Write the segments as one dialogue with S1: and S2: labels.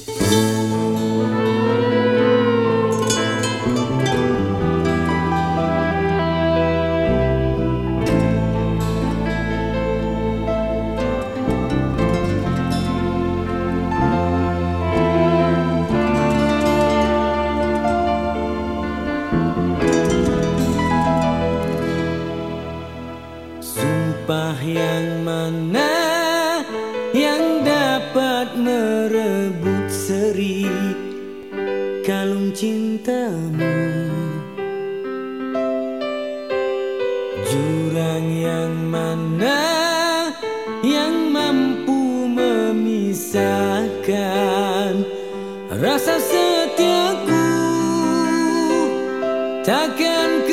S1: Sumpah yang mana yang dapat merebut cintamu. Jurang yang mana yang mampu memisahkan rasa setiaku? Takkan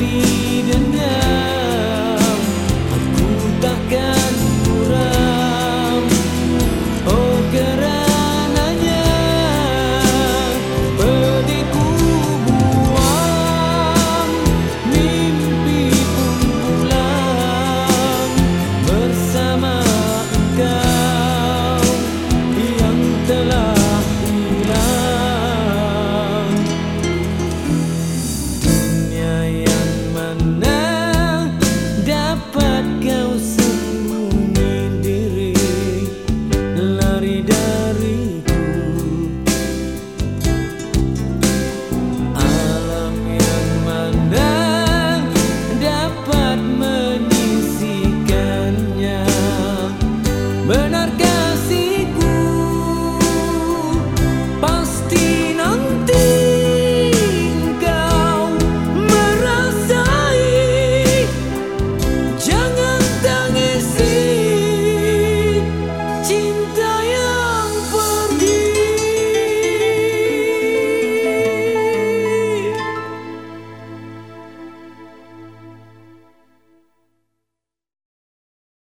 S1: be When